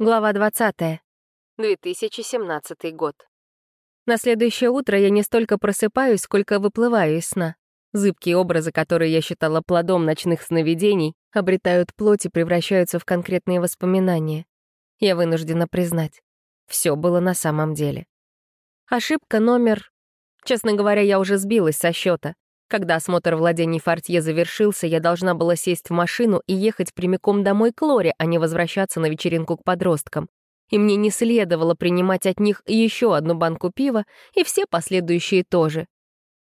Глава 20. 2017 год. На следующее утро я не столько просыпаюсь, сколько выплываю из сна. Зыбкие образы, которые я считала плодом ночных сновидений, обретают плоть и превращаются в конкретные воспоминания. Я вынуждена признать, все было на самом деле. Ошибка номер... Честно говоря, я уже сбилась со счета. Когда осмотр владений Фортье завершился, я должна была сесть в машину и ехать прямиком домой к Лоре, а не возвращаться на вечеринку к подросткам. И мне не следовало принимать от них еще одну банку пива, и все последующие тоже.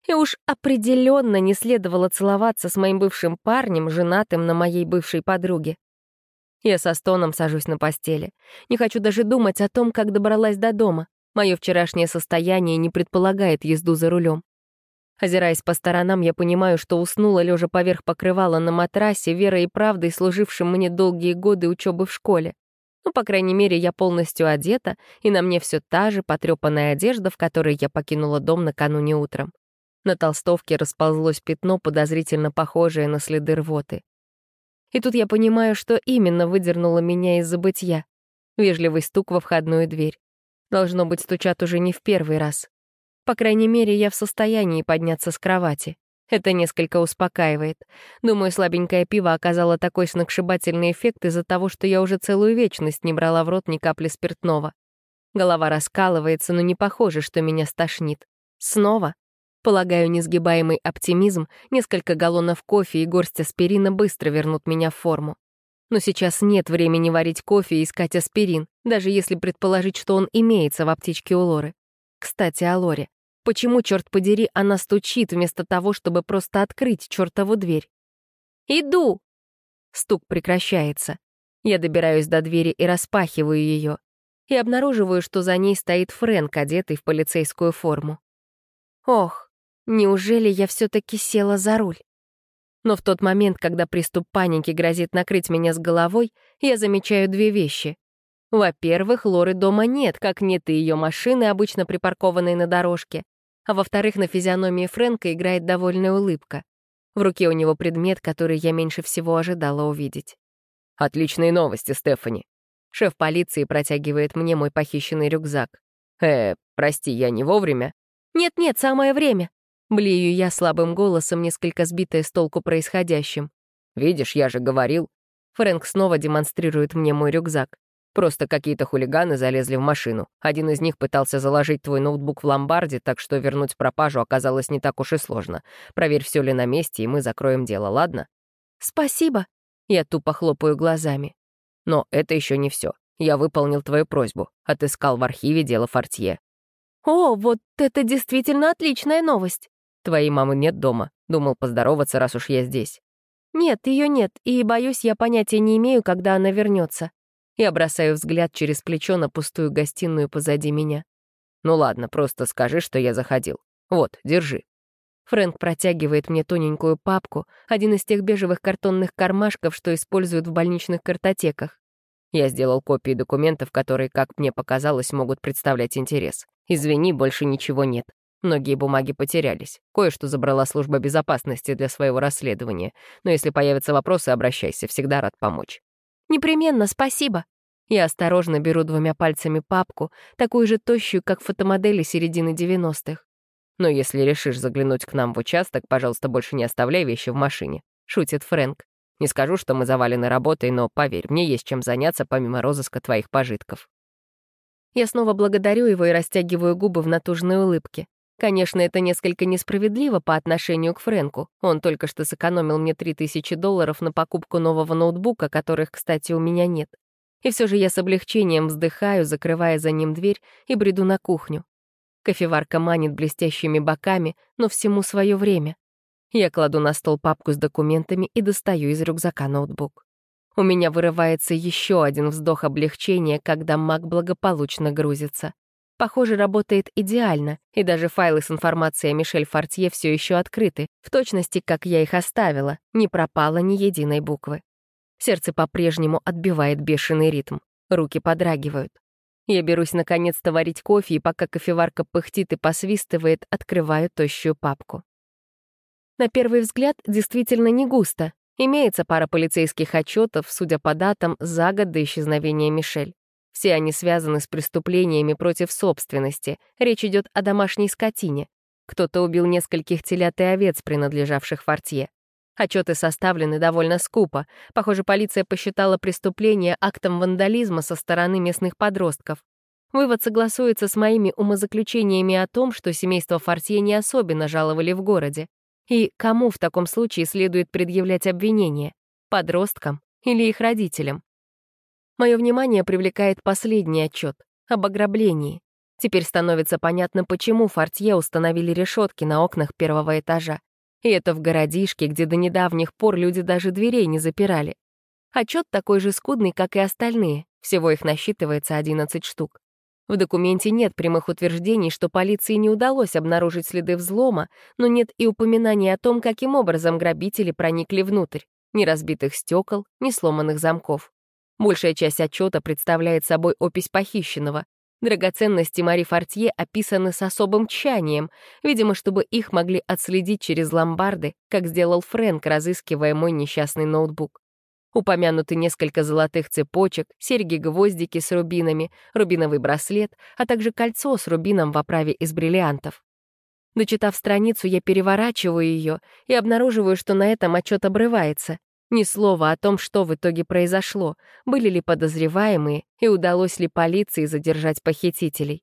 И уж определенно не следовало целоваться с моим бывшим парнем, женатым на моей бывшей подруге. Я со стоном сажусь на постели. Не хочу даже думать о том, как добралась до дома. Мое вчерашнее состояние не предполагает езду за рулем. Озираясь по сторонам, я понимаю, что уснула, лежа поверх покрывала на матрасе, верой и правдой, служившим мне долгие годы учебы в школе. Ну, по крайней мере, я полностью одета, и на мне все та же потрепанная одежда, в которой я покинула дом накануне утром. На толстовке расползлось пятно, подозрительно похожее на следы рвоты. И тут я понимаю, что именно выдернуло меня из забытья. Вежливый стук во входную дверь. Должно быть, стучат уже не в первый раз. По крайней мере, я в состоянии подняться с кровати. Это несколько успокаивает. Думаю, слабенькое пиво оказало такой сногсшибательный эффект из-за того, что я уже целую вечность не брала в рот ни капли спиртного. Голова раскалывается, но не похоже, что меня стошнит. Снова? Полагаю, несгибаемый оптимизм, несколько галлонов кофе и горсть аспирина быстро вернут меня в форму. Но сейчас нет времени варить кофе и искать аспирин, даже если предположить, что он имеется в аптечке у Лоры. Кстати, о Лоре. Почему, черт подери, она стучит вместо того, чтобы просто открыть чертову дверь? «Иду!» Стук прекращается. Я добираюсь до двери и распахиваю ее. И обнаруживаю, что за ней стоит Фрэнк, одетый в полицейскую форму. Ох, неужели я все-таки села за руль? Но в тот момент, когда приступ паники грозит накрыть меня с головой, я замечаю две вещи. Во-первых, Лоры дома нет, как нет и ее машины, обычно припаркованной на дорожке а во-вторых, на физиономии Фрэнка играет довольная улыбка. В руке у него предмет, который я меньше всего ожидала увидеть. «Отличные новости, Стефани». Шеф полиции протягивает мне мой похищенный рюкзак. «Э, прости, я не вовремя?» «Нет-нет, самое время». Блею я слабым голосом, несколько сбитая с толку происходящим. «Видишь, я же говорил». Фрэнк снова демонстрирует мне мой рюкзак. Просто какие-то хулиганы залезли в машину. Один из них пытался заложить твой ноутбук в ломбарде, так что вернуть пропажу оказалось не так уж и сложно. Проверь, все ли на месте, и мы закроем дело, ладно? Спасибо. Я тупо хлопаю глазами. Но это еще не все. Я выполнил твою просьбу. Отыскал в архиве дело Фортье. О, вот это действительно отличная новость. Твоей мамы нет дома. Думал поздороваться, раз уж я здесь. Нет, ее нет, и, боюсь, я понятия не имею, когда она вернется. Я бросаю взгляд через плечо на пустую гостиную позади меня. «Ну ладно, просто скажи, что я заходил. Вот, держи». Фрэнк протягивает мне тоненькую папку, один из тех бежевых картонных кармашков, что используют в больничных картотеках. Я сделал копии документов, которые, как мне показалось, могут представлять интерес. Извини, больше ничего нет. Многие бумаги потерялись. Кое-что забрала служба безопасности для своего расследования. Но если появятся вопросы, обращайся, всегда рад помочь. «Непременно, спасибо». Я осторожно беру двумя пальцами папку, такую же тощую, как фотомодели середины 90-х. «Но если решишь заглянуть к нам в участок, пожалуйста, больше не оставляй вещи в машине», — шутит Фрэнк. «Не скажу, что мы завалены работой, но, поверь, мне есть чем заняться помимо розыска твоих пожитков». Я снова благодарю его и растягиваю губы в натужной улыбке. Конечно, это несколько несправедливо по отношению к Фрэнку. Он только что сэкономил мне 3000 долларов на покупку нового ноутбука, которых, кстати, у меня нет. И все же я с облегчением вздыхаю, закрывая за ним дверь, и бреду на кухню. Кофеварка манит блестящими боками, но всему свое время. Я кладу на стол папку с документами и достаю из рюкзака ноутбук. У меня вырывается еще один вздох облегчения, когда Мак благополучно грузится. Похоже, работает идеально, и даже файлы с информацией о Мишель Фортье все еще открыты, в точности, как я их оставила, не пропало ни единой буквы. Сердце по-прежнему отбивает бешеный ритм, руки подрагивают. Я берусь наконец-то варить кофе, и пока кофеварка пыхтит и посвистывает, открываю тощую папку. На первый взгляд, действительно не густо. Имеется пара полицейских отчетов, судя по датам, за год до исчезновения Мишель. Все они связаны с преступлениями против собственности. Речь идет о домашней скотине. Кто-то убил нескольких телят и овец, принадлежавших Фортье. Отчеты составлены довольно скупо. Похоже, полиция посчитала преступление актом вандализма со стороны местных подростков. Вывод согласуется с моими умозаключениями о том, что семейство Фортье не особенно жаловали в городе. И кому в таком случае следует предъявлять обвинение? Подросткам или их родителям? Мое внимание привлекает последний отчет об ограблении. Теперь становится понятно, почему Фортье установили решетки на окнах первого этажа. И это в городишке, где до недавних пор люди даже дверей не запирали. Отчет такой же скудный, как и остальные, всего их насчитывается 11 штук. В документе нет прямых утверждений, что полиции не удалось обнаружить следы взлома, но нет и упоминаний о том, каким образом грабители проникли внутрь. Ни разбитых стекол, ни сломанных замков. Большая часть отчета представляет собой опись похищенного. Драгоценности Мари Фортье описаны с особым тщанием, видимо, чтобы их могли отследить через ломбарды, как сделал Фрэнк, разыскивая мой несчастный ноутбук. Упомянуты несколько золотых цепочек, серьги-гвоздики с рубинами, рубиновый браслет, а также кольцо с рубином в оправе из бриллиантов. Дочитав страницу, я переворачиваю ее и обнаруживаю, что на этом отчет обрывается. Ни слова о том, что в итоге произошло, были ли подозреваемые и удалось ли полиции задержать похитителей.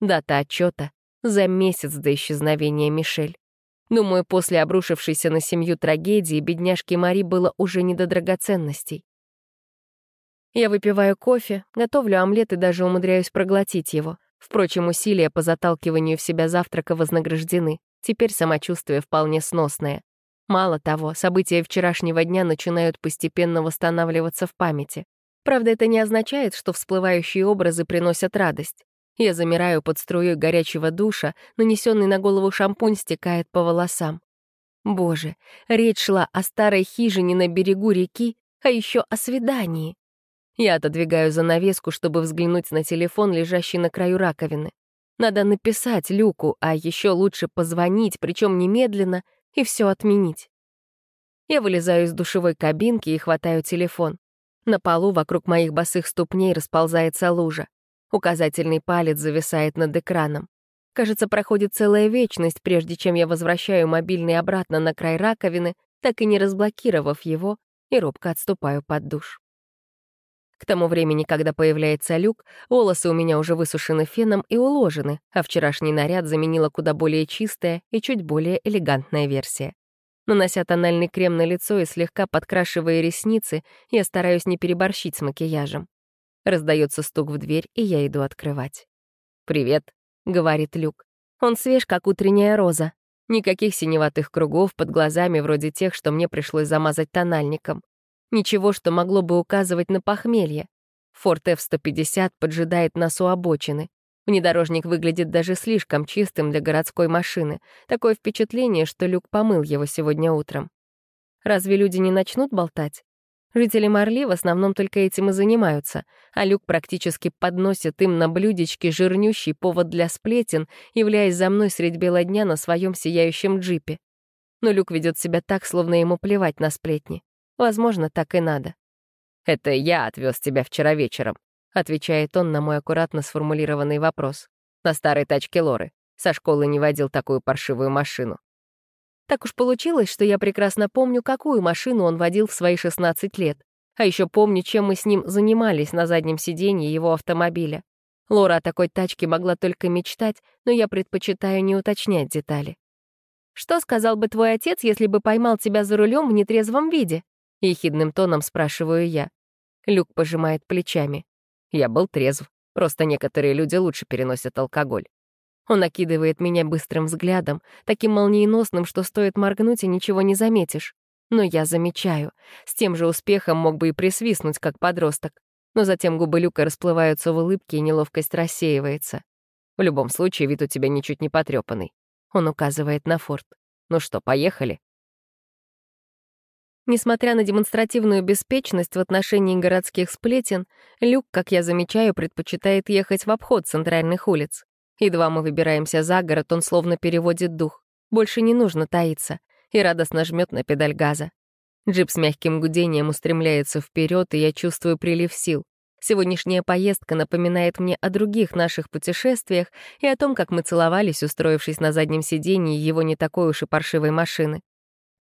Дата отчета за месяц до исчезновения Мишель. Думаю, после обрушившейся на семью трагедии бедняжке Мари было уже не до драгоценностей. Я выпиваю кофе, готовлю омлет и даже умудряюсь проглотить его. Впрочем, усилия по заталкиванию в себя завтрака вознаграждены. Теперь самочувствие вполне сносное. Мало того, события вчерашнего дня начинают постепенно восстанавливаться в памяти. Правда, это не означает, что всплывающие образы приносят радость. Я замираю под струей горячего душа, нанесенный на голову шампунь стекает по волосам. Боже, речь шла о старой хижине на берегу реки, а еще о свидании. Я отодвигаю занавеску, чтобы взглянуть на телефон, лежащий на краю раковины. Надо написать Люку, а еще лучше позвонить, причем немедленно, и все отменить. Я вылезаю из душевой кабинки и хватаю телефон. На полу вокруг моих босых ступней расползается лужа. Указательный палец зависает над экраном. Кажется, проходит целая вечность, прежде чем я возвращаю мобильный обратно на край раковины, так и не разблокировав его, и робко отступаю под душ. К тому времени, когда появляется люк, волосы у меня уже высушены феном и уложены, а вчерашний наряд заменила куда более чистая и чуть более элегантная версия. Нанося тональный крем на лицо и слегка подкрашивая ресницы, я стараюсь не переборщить с макияжем. Раздается стук в дверь, и я иду открывать. «Привет», — говорит Люк. Он свеж, как утренняя роза. Никаких синеватых кругов под глазами вроде тех, что мне пришлось замазать тональником. Ничего, что могло бы указывать на похмелье. Форд F-150 поджидает нас у обочины. Внедорожник выглядит даже слишком чистым для городской машины. Такое впечатление, что Люк помыл его сегодня утром. Разве люди не начнут болтать? Жители Марли в основном только этим и занимаются, а Люк практически подносит им на блюдечке жирнющий повод для сплетен, являясь за мной средь бела дня на своем сияющем джипе. Но Люк ведет себя так, словно ему плевать на сплетни. Возможно, так и надо. «Это я отвез тебя вчера вечером», — отвечает он на мой аккуратно сформулированный вопрос. «На старой тачке Лоры. Со школы не водил такую паршивую машину. Так уж получилось, что я прекрасно помню, какую машину он водил в свои 16 лет. А еще помню, чем мы с ним занимались на заднем сиденье его автомобиля. Лора о такой тачке могла только мечтать, но я предпочитаю не уточнять детали. «Что сказал бы твой отец, если бы поймал тебя за рулем в нетрезвом виде?» — ехидным тоном спрашиваю я. Люк пожимает плечами. Я был трезв. Просто некоторые люди лучше переносят алкоголь. Он окидывает меня быстрым взглядом, таким молниеносным, что стоит моргнуть и ничего не заметишь. Но я замечаю. С тем же успехом мог бы и присвистнуть, как подросток. Но затем губы Люка расплываются в улыбке, и неловкость рассеивается. В любом случае, вид у тебя ничуть не потрепанный. Он указывает на форт. Ну что, поехали? Несмотря на демонстративную беспечность в отношении городских сплетен, Люк, как я замечаю, предпочитает ехать в обход центральных улиц. Едва мы выбираемся за город, он словно переводит дух. Больше не нужно таиться. И радостно жмет на педаль газа. Джип с мягким гудением устремляется вперед, и я чувствую прилив сил. Сегодняшняя поездка напоминает мне о других наших путешествиях и о том, как мы целовались, устроившись на заднем сиденье его не такой уж и паршивой машины.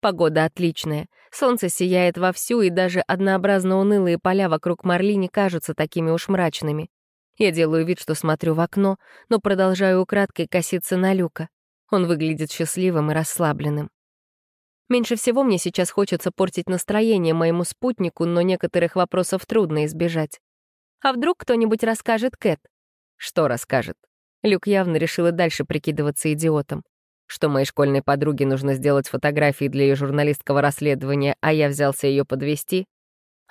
Погода отличная, солнце сияет вовсю, и даже однообразно унылые поля вокруг Марли не кажутся такими уж мрачными. Я делаю вид, что смотрю в окно, но продолжаю украдкой коситься на Люка. Он выглядит счастливым и расслабленным. Меньше всего мне сейчас хочется портить настроение моему спутнику, но некоторых вопросов трудно избежать. А вдруг кто-нибудь расскажет Кэт? Что расскажет? Люк явно решил и дальше прикидываться идиотом. Что моей школьной подруге нужно сделать фотографии для ее журналистского расследования, а я взялся ее подвести.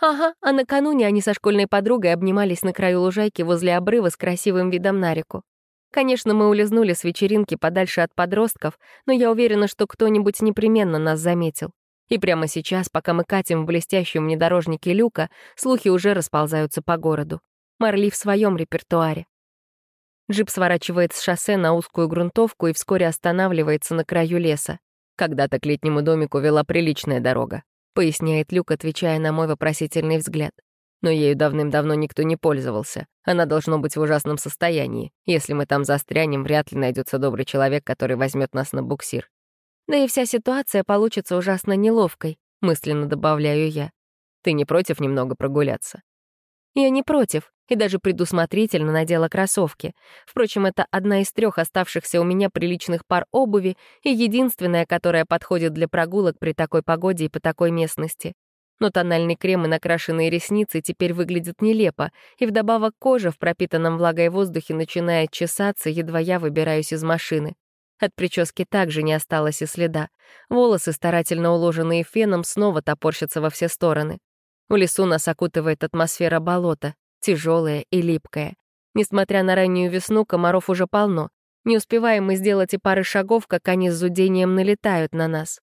Ага, а накануне они со школьной подругой обнимались на краю лужайки возле обрыва с красивым видом на реку. Конечно, мы улизнули с вечеринки подальше от подростков, но я уверена, что кто-нибудь непременно нас заметил. И прямо сейчас, пока мы катим в блестящем внедорожнике люка, слухи уже расползаются по городу. Марли в своем репертуаре. Джип сворачивает с шоссе на узкую грунтовку и вскоре останавливается на краю леса. Когда-то к летнему домику вела приличная дорога, поясняет Люк, отвечая на мой вопросительный взгляд но ею давным-давно никто не пользовался. Она должно быть в ужасном состоянии. Если мы там застрянем, вряд ли найдется добрый человек, который возьмет нас на буксир. Да и вся ситуация получится ужасно неловкой, мысленно добавляю я. Ты не против немного прогуляться? Я не против, и даже предусмотрительно надела кроссовки. Впрочем, это одна из трех оставшихся у меня приличных пар обуви и единственная, которая подходит для прогулок при такой погоде и по такой местности но тональный крем и накрашенные ресницы теперь выглядят нелепо, и вдобавок кожа в пропитанном влагой воздухе начинает чесаться, едва я выбираюсь из машины. От прически также не осталось и следа. Волосы, старательно уложенные феном, снова топорщатся во все стороны. В лесу нас окутывает атмосфера болота, тяжелая и липкая. Несмотря на раннюю весну, комаров уже полно. Не успеваем мы сделать и пары шагов, как они с зудением налетают на нас.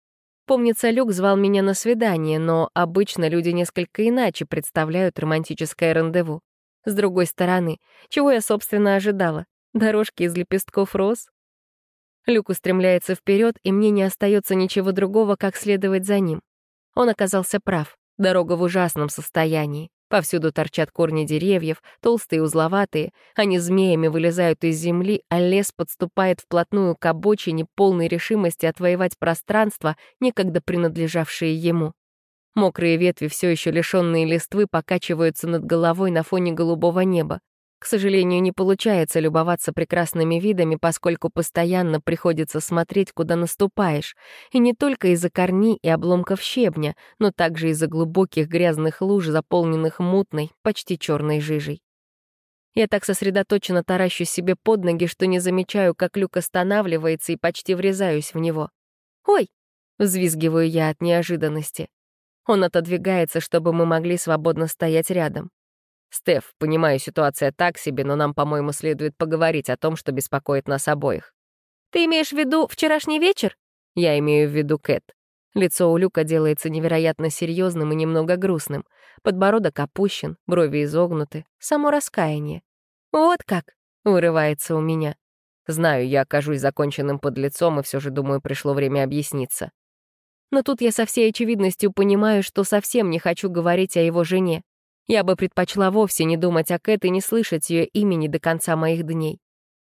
Помнится, Люк звал меня на свидание, но обычно люди несколько иначе представляют романтическое рандеву. С другой стороны, чего я, собственно, ожидала? Дорожки из лепестков роз? Люк устремляется вперед, и мне не остается ничего другого, как следовать за ним. Он оказался прав. Дорога в ужасном состоянии. Повсюду торчат корни деревьев, толстые и узловатые, они змеями вылезают из земли, а лес подступает вплотную к обочине полной решимости отвоевать пространство, некогда принадлежавшее ему. Мокрые ветви, все еще лишенные листвы, покачиваются над головой на фоне голубого неба. К сожалению, не получается любоваться прекрасными видами, поскольку постоянно приходится смотреть, куда наступаешь, и не только из-за корней и обломков щебня, но также из-за глубоких грязных луж, заполненных мутной, почти черной жижей. Я так сосредоточенно таращу себе под ноги, что не замечаю, как люк останавливается и почти врезаюсь в него. «Ой!» — взвизгиваю я от неожиданности. Он отодвигается, чтобы мы могли свободно стоять рядом. «Стеф, понимаю, ситуация так себе, но нам, по-моему, следует поговорить о том, что беспокоит нас обоих». «Ты имеешь в виду вчерашний вечер?» «Я имею в виду Кэт». Лицо у Люка делается невероятно серьезным и немного грустным. Подбородок опущен, брови изогнуты, само раскаяние. «Вот как!» — вырывается у меня. Знаю, я окажусь законченным под лицом, и все же, думаю, пришло время объясниться. Но тут я со всей очевидностью понимаю, что совсем не хочу говорить о его жене. Я бы предпочла вовсе не думать о Кэт и не слышать ее имени до конца моих дней.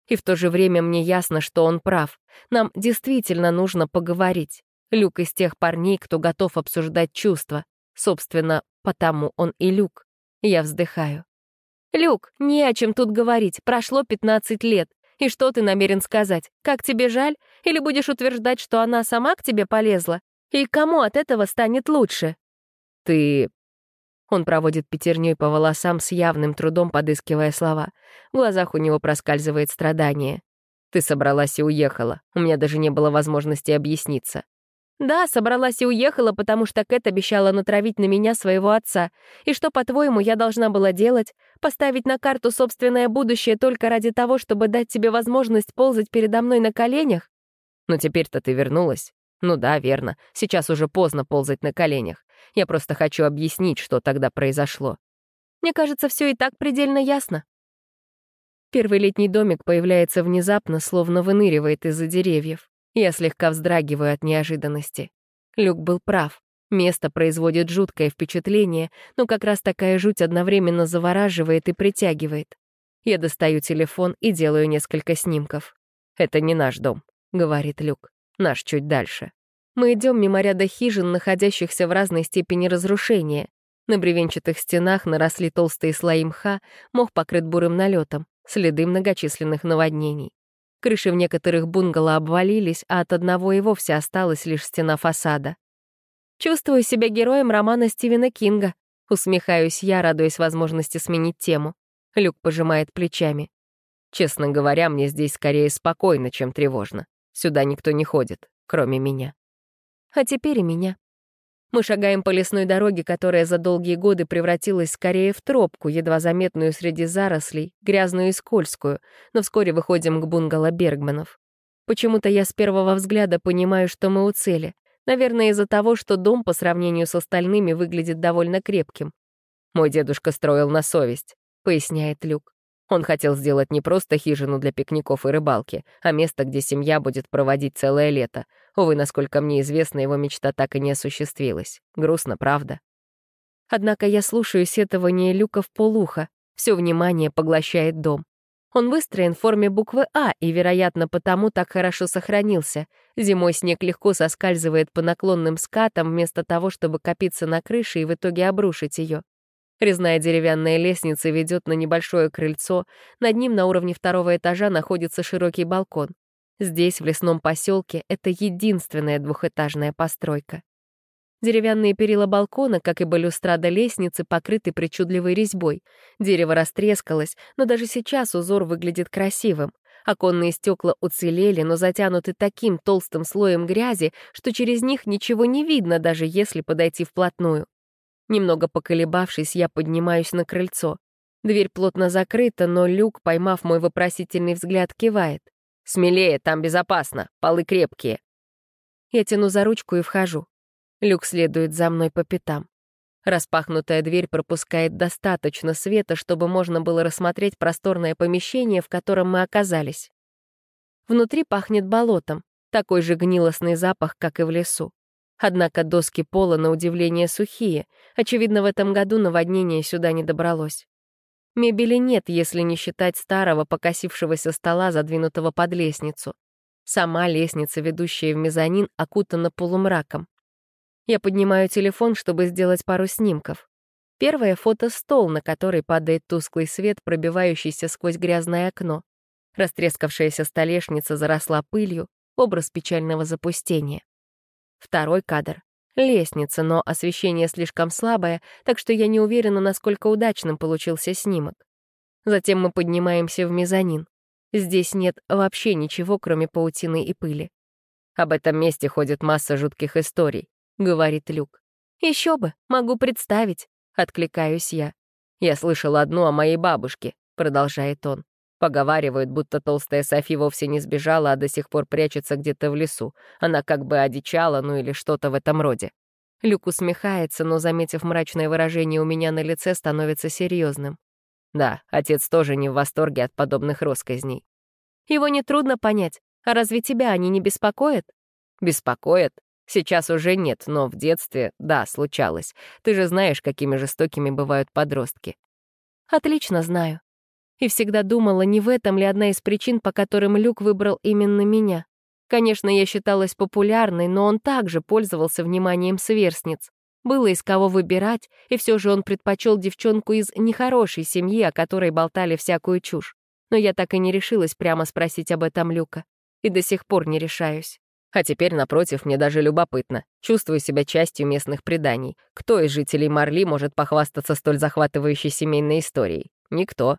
И в то же время мне ясно, что он прав. Нам действительно нужно поговорить. Люк из тех парней, кто готов обсуждать чувства. Собственно, потому он и Люк. Я вздыхаю. «Люк, не о чем тут говорить. Прошло 15 лет. И что ты намерен сказать? Как тебе жаль? Или будешь утверждать, что она сама к тебе полезла? И кому от этого станет лучше?» «Ты он проводит пятерней по волосам с явным трудом, подыскивая слова. В глазах у него проскальзывает страдание. «Ты собралась и уехала. У меня даже не было возможности объясниться». «Да, собралась и уехала, потому что Кэт обещала натравить на меня своего отца. И что, по-твоему, я должна была делать? Поставить на карту собственное будущее только ради того, чтобы дать тебе возможность ползать передо мной на коленях?» «Но теперь-то ты вернулась». «Ну да, верно. Сейчас уже поздно ползать на коленях. Я просто хочу объяснить, что тогда произошло. Мне кажется, все и так предельно ясно. Первый летний домик появляется внезапно, словно выныривает из-за деревьев. Я слегка вздрагиваю от неожиданности. Люк был прав. Место производит жуткое впечатление, но как раз такая жуть одновременно завораживает и притягивает. Я достаю телефон и делаю несколько снимков. «Это не наш дом», — говорит Люк. «Наш чуть дальше». Мы идем мимо ряда хижин, находящихся в разной степени разрушения. На бревенчатых стенах наросли толстые слои мха, мох покрыт бурым налетом, следы многочисленных наводнений. Крыши в некоторых бунгало обвалились, а от одного и вовсе осталась лишь стена фасада. Чувствую себя героем романа Стивена Кинга. Усмехаюсь я, радуясь возможности сменить тему. Люк пожимает плечами. Честно говоря, мне здесь скорее спокойно, чем тревожно. Сюда никто не ходит, кроме меня. А теперь и меня. Мы шагаем по лесной дороге, которая за долгие годы превратилась скорее в тропку, едва заметную среди зарослей, грязную и скользкую, но вскоре выходим к бунгало Бергманов. Почему-то я с первого взгляда понимаю, что мы у цели — Наверное, из-за того, что дом по сравнению с остальными выглядит довольно крепким. «Мой дедушка строил на совесть», — поясняет Люк. Он хотел сделать не просто хижину для пикников и рыбалки, а место, где семья будет проводить целое лето. Увы, насколько мне известно, его мечта так и не осуществилась. Грустно, правда? Однако я слушаю сетование Люка в полуха. Все внимание поглощает дом. Он выстроен в форме буквы «А» и, вероятно, потому так хорошо сохранился. Зимой снег легко соскальзывает по наклонным скатам вместо того, чтобы копиться на крыше и в итоге обрушить ее. Резная деревянная лестница ведет на небольшое крыльцо, над ним на уровне второго этажа находится широкий балкон. Здесь, в лесном поселке, это единственная двухэтажная постройка. Деревянные перила балкона, как и балюстрада лестницы, покрыты причудливой резьбой. Дерево растрескалось, но даже сейчас узор выглядит красивым. Оконные стекла уцелели, но затянуты таким толстым слоем грязи, что через них ничего не видно, даже если подойти вплотную. Немного поколебавшись, я поднимаюсь на крыльцо. Дверь плотно закрыта, но Люк, поймав мой вопросительный взгляд, кивает. «Смелее, там безопасно, полы крепкие». Я тяну за ручку и вхожу. Люк следует за мной по пятам. Распахнутая дверь пропускает достаточно света, чтобы можно было рассмотреть просторное помещение, в котором мы оказались. Внутри пахнет болотом, такой же гнилостный запах, как и в лесу. Однако доски пола, на удивление, сухие. Очевидно, в этом году наводнение сюда не добралось. Мебели нет, если не считать старого покосившегося стола, задвинутого под лестницу. Сама лестница, ведущая в мезонин, окутана полумраком. Я поднимаю телефон, чтобы сделать пару снимков. Первое фото — стол, на который падает тусклый свет, пробивающийся сквозь грязное окно. Растрескавшаяся столешница заросла пылью, образ печального запустения. Второй кадр — лестница, но освещение слишком слабое, так что я не уверена, насколько удачным получился снимок. Затем мы поднимаемся в мезонин. Здесь нет вообще ничего, кроме паутины и пыли. Об этом месте ходит масса жутких историй. — говорит Люк. Еще бы, могу представить», — откликаюсь я. «Я слышал одну о моей бабушке», — продолжает он. Поговаривают, будто толстая Софи вовсе не сбежала, а до сих пор прячется где-то в лесу. Она как бы одичала, ну или что-то в этом роде. Люк усмехается, но, заметив мрачное выражение у меня на лице, становится серьезным. Да, отец тоже не в восторге от подобных росказней. Его нетрудно понять. А разве тебя они не беспокоят? Беспокоят? Сейчас уже нет, но в детстве, да, случалось. Ты же знаешь, какими жестокими бывают подростки. Отлично знаю. И всегда думала, не в этом ли одна из причин, по которым Люк выбрал именно меня. Конечно, я считалась популярной, но он также пользовался вниманием сверстниц. Было из кого выбирать, и все же он предпочел девчонку из нехорошей семьи, о которой болтали всякую чушь. Но я так и не решилась прямо спросить об этом Люка. И до сих пор не решаюсь. А теперь, напротив, мне даже любопытно. Чувствую себя частью местных преданий. Кто из жителей Марли может похвастаться столь захватывающей семейной историей? Никто.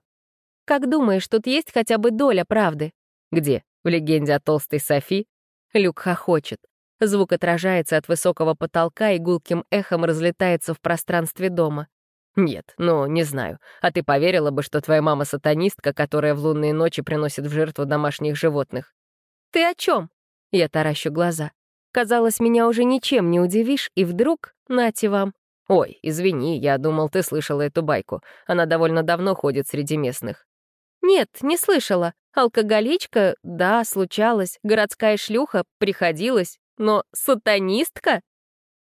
Как думаешь, тут есть хотя бы доля правды? Где? В легенде о толстой Софи? Люк хохочет. Звук отражается от высокого потолка и гулким эхом разлетается в пространстве дома. Нет, ну, не знаю. А ты поверила бы, что твоя мама сатанистка, которая в лунные ночи приносит в жертву домашних животных? Ты о чем? Я таращу глаза. Казалось, меня уже ничем не удивишь, и вдруг, нате вам. Ой, извини, я думал, ты слышала эту байку. Она довольно давно ходит среди местных. Нет, не слышала. Алкоголичка, да, случалось. Городская шлюха, приходилось. Но сатанистка?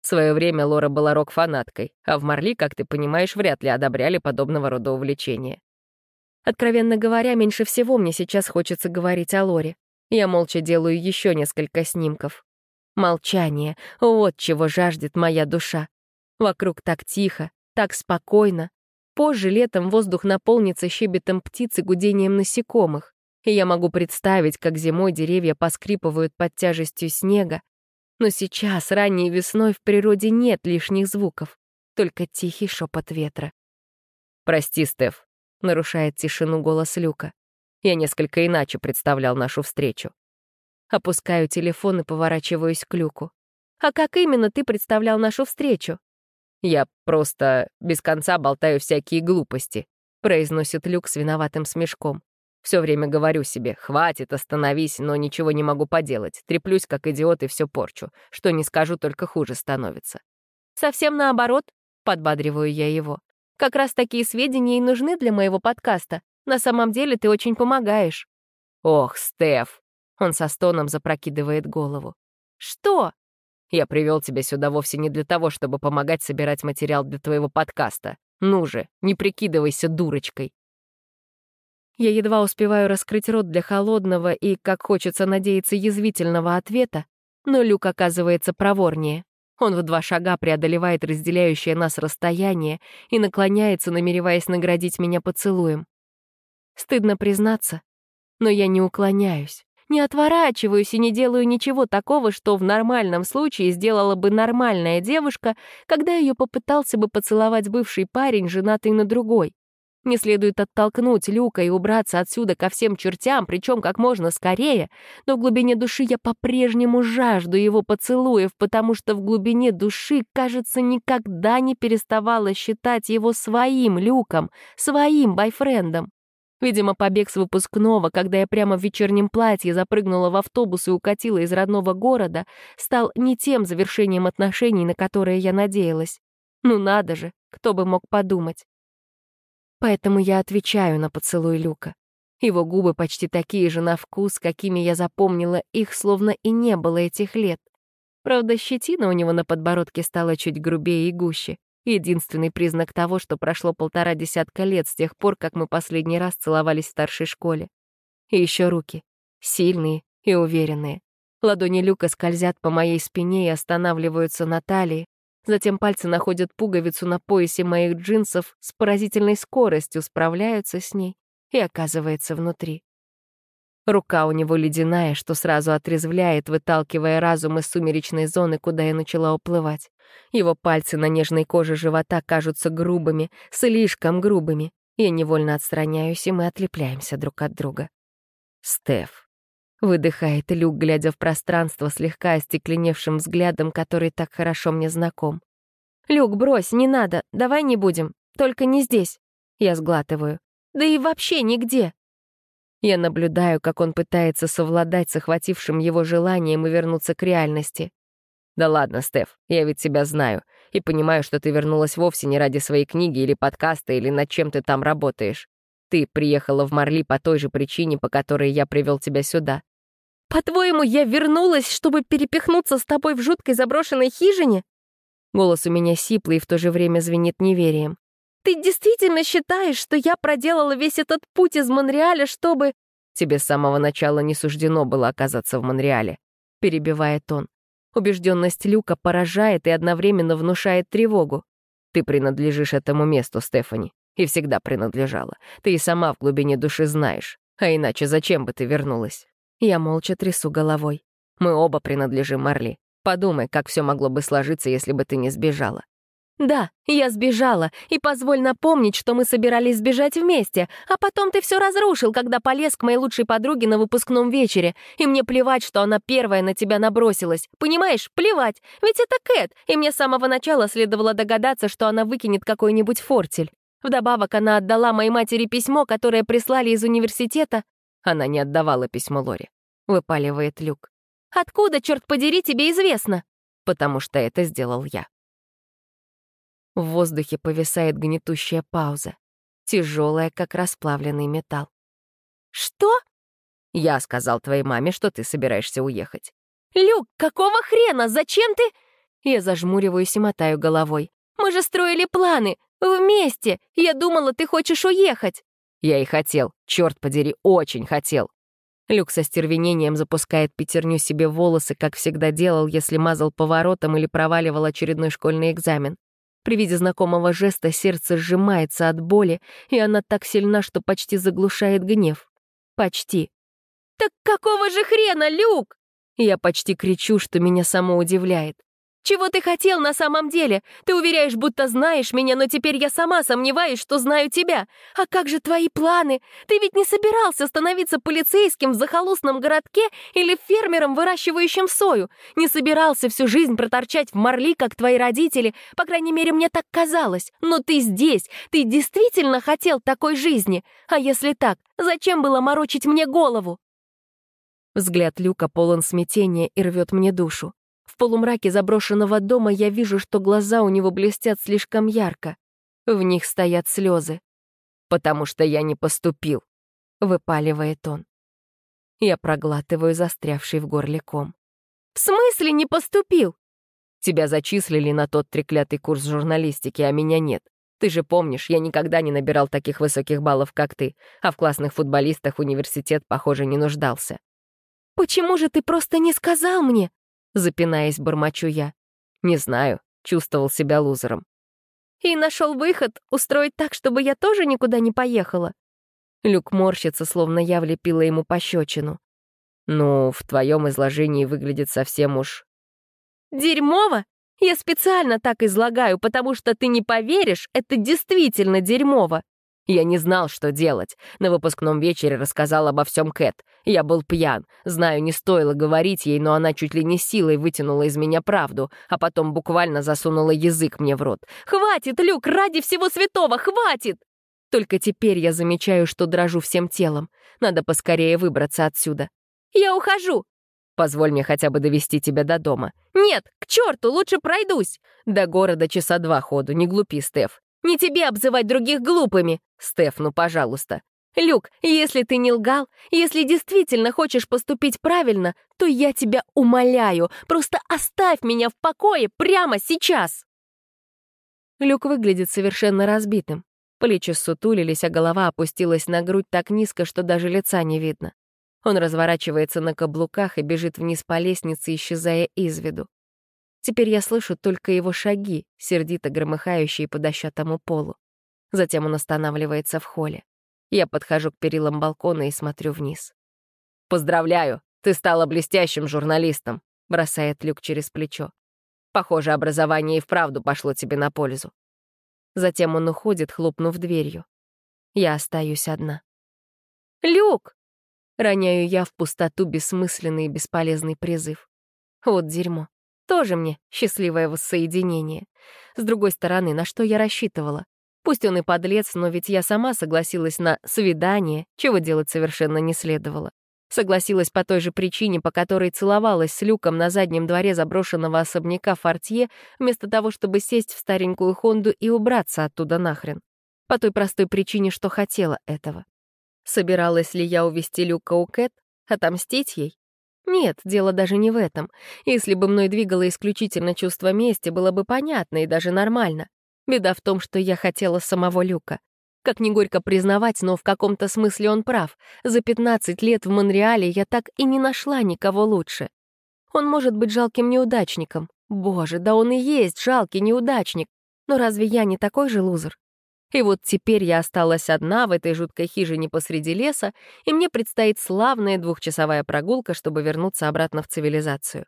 В свое время Лора была рок-фанаткой, а в Марли, как ты понимаешь, вряд ли одобряли подобного рода увлечения. Откровенно говоря, меньше всего мне сейчас хочется говорить о Лоре. Я молча делаю еще несколько снимков. Молчание — вот чего жаждет моя душа. Вокруг так тихо, так спокойно. Позже летом воздух наполнится щебетом птиц и гудением насекомых. И я могу представить, как зимой деревья поскрипывают под тяжестью снега. Но сейчас, ранней весной, в природе нет лишних звуков, только тихий шепот ветра. «Прости, Стеф», — нарушает тишину голос Люка. Я несколько иначе представлял нашу встречу. Опускаю телефон и поворачиваюсь к Люку. «А как именно ты представлял нашу встречу?» «Я просто без конца болтаю всякие глупости», — произносит Люк с виноватым смешком. Все время говорю себе, хватит, остановись, но ничего не могу поделать. Треплюсь, как идиот, и все порчу. Что не скажу, только хуже становится. Совсем наоборот, подбадриваю я его. Как раз такие сведения и нужны для моего подкаста. На самом деле ты очень помогаешь. Ох, Стеф. Он со стоном запрокидывает голову. Что? Я привел тебя сюда вовсе не для того, чтобы помогать собирать материал для твоего подкаста. Ну же, не прикидывайся дурочкой. Я едва успеваю раскрыть рот для холодного и, как хочется надеяться, язвительного ответа, но Люк оказывается проворнее. Он в два шага преодолевает разделяющее нас расстояние и наклоняется, намереваясь наградить меня поцелуем. Стыдно признаться, но я не уклоняюсь, не отворачиваюсь и не делаю ничего такого, что в нормальном случае сделала бы нормальная девушка, когда ее попытался бы поцеловать бывший парень, женатый на другой. Не следует оттолкнуть Люка и убраться отсюда ко всем чертям, причем как можно скорее, но в глубине души я по-прежнему жажду его поцелуев, потому что в глубине души, кажется, никогда не переставала считать его своим Люком, своим бойфрендом. Видимо, побег с выпускного, когда я прямо в вечернем платье запрыгнула в автобус и укатила из родного города, стал не тем завершением отношений, на которое я надеялась. Ну надо же, кто бы мог подумать. Поэтому я отвечаю на поцелуй Люка. Его губы почти такие же на вкус, какими я запомнила их, словно и не было этих лет. Правда, щетина у него на подбородке стала чуть грубее и гуще. Единственный признак того, что прошло полтора десятка лет с тех пор, как мы последний раз целовались в старшей школе. И еще руки. Сильные и уверенные. Ладони Люка скользят по моей спине и останавливаются на талии, Затем пальцы находят пуговицу на поясе моих джинсов, с поразительной скоростью справляются с ней и оказывается внутри. Рука у него ледяная, что сразу отрезвляет, выталкивая разум из сумеречной зоны, куда я начала уплывать. Его пальцы на нежной коже живота кажутся грубыми, слишком грубыми. Я невольно отстраняюсь, и мы отлепляемся друг от друга. «Стеф», Выдыхает Люк, глядя в пространство слегка остекленевшим взглядом, который так хорошо мне знаком. «Люк, брось, не надо, давай не будем, только не здесь». Я сглатываю. «Да и вообще нигде». Я наблюдаю, как он пытается совладать с охватившим его желанием и вернуться к реальности. «Да ладно, Стеф, я ведь тебя знаю, и понимаю, что ты вернулась вовсе не ради своей книги или подкаста, или над чем ты там работаешь. Ты приехала в Марли по той же причине, по которой я привел тебя сюда. «По-твоему, я вернулась, чтобы перепихнуться с тобой в жуткой заброшенной хижине?» Голос у меня сиплый и в то же время звенит неверием. «Ты действительно считаешь, что я проделала весь этот путь из Монреаля, чтобы...» «Тебе с самого начала не суждено было оказаться в Монреале», — перебивает он. Убежденность Люка поражает и одновременно внушает тревогу. «Ты принадлежишь этому месту, Стефани, и всегда принадлежала. Ты и сама в глубине души знаешь. А иначе зачем бы ты вернулась?» Я молча трясу головой. Мы оба принадлежим Марли. Подумай, как все могло бы сложиться, если бы ты не сбежала. «Да, я сбежала, и позволь напомнить, что мы собирались сбежать вместе, а потом ты все разрушил, когда полез к моей лучшей подруге на выпускном вечере, и мне плевать, что она первая на тебя набросилась. Понимаешь, плевать, ведь это Кэт, и мне с самого начала следовало догадаться, что она выкинет какой-нибудь фортель. Вдобавок она отдала моей матери письмо, которое прислали из университета, она не отдавала письмо Лори. Выпаливает Люк. «Откуда, черт подери, тебе известно?» «Потому что это сделал я». В воздухе повисает гнетущая пауза, тяжелая, как расплавленный металл. «Что?» «Я сказал твоей маме, что ты собираешься уехать». «Люк, какого хрена? Зачем ты...» Я зажмуриваюсь и мотаю головой. «Мы же строили планы! Вместе! Я думала, ты хочешь уехать!» Я и хотел, черт подери, очень хотел. Люк со стервенением запускает пятерню себе волосы, как всегда делал, если мазал поворотом или проваливал очередной школьный экзамен. При виде знакомого жеста сердце сжимается от боли, и она так сильна, что почти заглушает гнев. Почти. «Так какого же хрена, Люк?» Я почти кричу, что меня само удивляет. Чего ты хотел на самом деле? Ты уверяешь, будто знаешь меня, но теперь я сама сомневаюсь, что знаю тебя. А как же твои планы? Ты ведь не собирался становиться полицейским в захолустном городке или фермером, выращивающим сою. Не собирался всю жизнь проторчать в Марли, как твои родители. По крайней мере, мне так казалось. Но ты здесь. Ты действительно хотел такой жизни. А если так, зачем было морочить мне голову? Взгляд Люка полон смятения и рвет мне душу полумраке заброшенного дома я вижу, что глаза у него блестят слишком ярко. В них стоят слезы. «Потому что я не поступил», — выпаливает он. Я проглатываю застрявший в горле ком. «В смысле не поступил?» «Тебя зачислили на тот треклятый курс журналистики, а меня нет. Ты же помнишь, я никогда не набирал таких высоких баллов, как ты, а в классных футболистах университет, похоже, не нуждался». «Почему же ты просто не сказал мне?» Запинаясь, бормочу я. Не знаю, чувствовал себя лузером. И нашел выход устроить так, чтобы я тоже никуда не поехала. Люк морщится, словно я влепила ему пощечину. Ну, в твоем изложении выглядит совсем уж... Дерьмово? Я специально так излагаю, потому что ты не поверишь, это действительно дерьмово. Я не знал, что делать. На выпускном вечере рассказал обо всем Кэт. Я был пьян. Знаю, не стоило говорить ей, но она чуть ли не силой вытянула из меня правду, а потом буквально засунула язык мне в рот. «Хватит, Люк, ради всего святого, хватит!» Только теперь я замечаю, что дрожу всем телом. Надо поскорее выбраться отсюда. «Я ухожу!» Позволь мне хотя бы довести тебя до дома. Нет, к черту, лучше пройдусь. До города часа два ходу, не глупи, Стеф. Не тебе обзывать других глупыми. Стеф, ну, пожалуйста. Люк, если ты не лгал, если действительно хочешь поступить правильно, то я тебя умоляю, просто оставь меня в покое прямо сейчас. Люк выглядит совершенно разбитым. Плечи сутулились, а голова опустилась на грудь так низко, что даже лица не видно. Он разворачивается на каблуках и бежит вниз по лестнице, исчезая из виду. Теперь я слышу только его шаги, сердито громыхающие по дощатому полу. Затем он останавливается в холле. Я подхожу к перилам балкона и смотрю вниз. «Поздравляю, ты стала блестящим журналистом», — бросает Люк через плечо. «Похоже, образование и вправду пошло тебе на пользу». Затем он уходит, хлопнув дверью. Я остаюсь одна. «Люк!» — роняю я в пустоту бессмысленный и бесполезный призыв. Вот дерьмо. Тоже мне счастливое воссоединение. С другой стороны, на что я рассчитывала? Пусть он и подлец, но ведь я сама согласилась на свидание, чего делать совершенно не следовало. Согласилась по той же причине, по которой целовалась с Люком на заднем дворе заброшенного особняка Фортье, вместо того, чтобы сесть в старенькую Хонду и убраться оттуда нахрен. По той простой причине, что хотела этого. Собиралась ли я увести Люка у Кэт, отомстить ей? Нет, дело даже не в этом. Если бы мной двигало исключительно чувство мести, было бы понятно и даже нормально. Беда в том, что я хотела самого Люка. Как не горько признавать, но в каком-то смысле он прав. За 15 лет в Монреале я так и не нашла никого лучше. Он может быть жалким неудачником. Боже, да он и есть жалкий неудачник. Но разве я не такой же лузер? И вот теперь я осталась одна в этой жуткой хижине посреди леса, и мне предстоит славная двухчасовая прогулка, чтобы вернуться обратно в цивилизацию.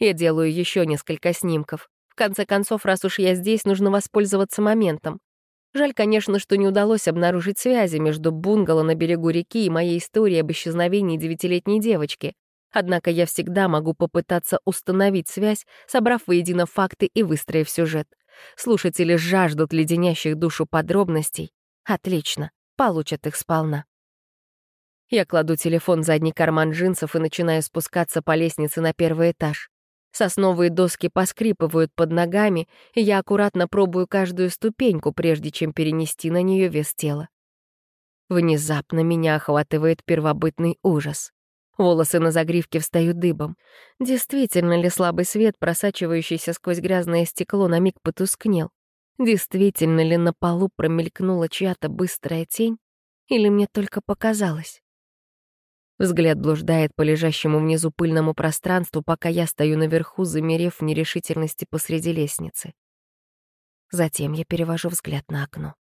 Я делаю еще несколько снимков. В конце концов, раз уж я здесь, нужно воспользоваться моментом. Жаль, конечно, что не удалось обнаружить связи между бунгало на берегу реки и моей историей об исчезновении девятилетней девочки. Однако я всегда могу попытаться установить связь, собрав воедино факты и выстроив сюжет. Слушатели жаждут леденящих душу подробностей. Отлично, получат их сполна. Я кладу телефон в задний карман джинсов и начинаю спускаться по лестнице на первый этаж. Сосновые доски поскрипывают под ногами, и я аккуратно пробую каждую ступеньку, прежде чем перенести на нее вес тела. Внезапно меня охватывает первобытный ужас. Волосы на загривке встают дыбом. Действительно ли слабый свет, просачивающийся сквозь грязное стекло, на миг потускнел? Действительно ли на полу промелькнула чья-то быстрая тень? Или мне только показалось? Взгляд блуждает по лежащему внизу пыльному пространству, пока я стою наверху, замерев в нерешительности посреди лестницы. Затем я перевожу взгляд на окно.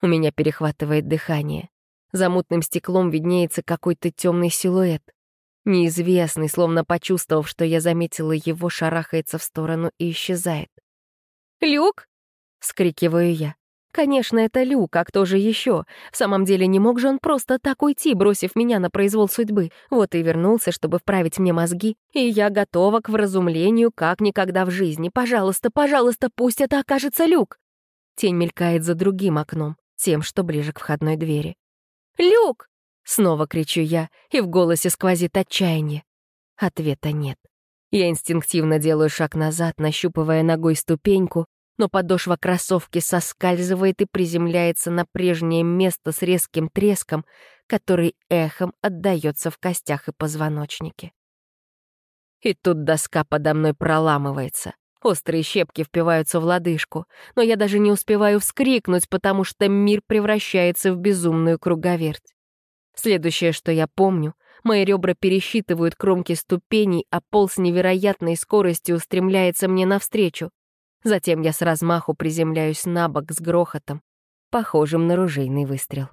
У меня перехватывает дыхание. За мутным стеклом виднеется какой-то темный силуэт. Неизвестный, словно почувствовав, что я заметила его, шарахается в сторону и исчезает. «Люк!» — скрикиваю я. Конечно, это Люк, а кто же еще? В самом деле, не мог же он просто так уйти, бросив меня на произвол судьбы. Вот и вернулся, чтобы вправить мне мозги. И я готова к вразумлению, как никогда в жизни. Пожалуйста, пожалуйста, пусть это окажется Люк. Тень мелькает за другим окном, тем, что ближе к входной двери. «Люк!» — снова кричу я, и в голосе сквозит отчаяние. Ответа нет. Я инстинктивно делаю шаг назад, нащупывая ногой ступеньку, но подошва кроссовки соскальзывает и приземляется на прежнее место с резким треском, который эхом отдаётся в костях и позвоночнике. И тут доска подо мной проламывается. Острые щепки впиваются в лодыжку, но я даже не успеваю вскрикнуть, потому что мир превращается в безумную круговерть. Следующее, что я помню, мои ребра пересчитывают кромки ступеней, а пол с невероятной скоростью устремляется мне навстречу. Затем я с размаху приземляюсь на бок с грохотом, похожим на ружейный выстрел.